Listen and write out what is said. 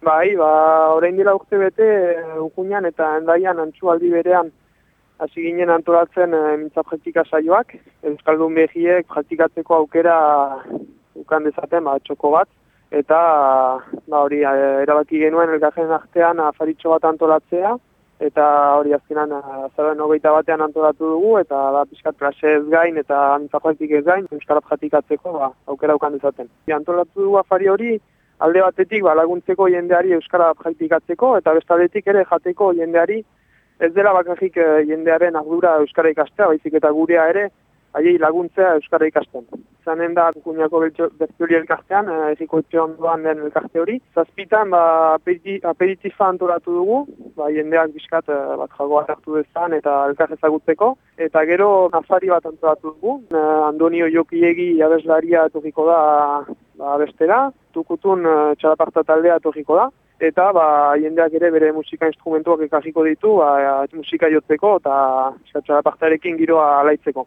Bai, ba, orain dira urte bete, ukunean eta endaian antzualdi berean hasi ginen antolatzen e, mintza saioak, Euskaldun behiek praktikatzeko aukera ukan dezaten, ba, txoko bat, eta ba, hori e, erabaki genuen elgarren artean afaritxo bat antolatzea, eta hori azkenan azaren hogeita batean antolatu dugu, eta da pixkat klase ez gain eta antzakoetik ez gain, Euskara pratikatzeko ba, aukera ukan dezaten. E, antolatu dugu afari hori, alde batetik ba, laguntzeko jendeari Euskara praktikatzeko, eta bestaldetik ere jateko jendeari ez dela bakarrik eh, jendearen ardura Euskara ikastea, baizik eta gurea ere, haiei laguntzea Euskara ikasten. Zanen da, kukunako bertiori elkartean, eh, egiko ondoan den elkarte hori. Zazpitan, ba, aperitifa antolatu dugu, ba, jendeak biskat eh, bat jagoa hartu dezan eta elkar ezagutzeko. Eta gero, afari bat antolatu dugu, Andonio Jokiegi abeslaria etorriko da ba, bestera, tukutun txalaparta taldea etorriko da. Eta ba, jendeak ere bere musika instrumentuak ekasiko ditu, ba, musika jotzeko eta txalapartarekin giroa alaitzeko.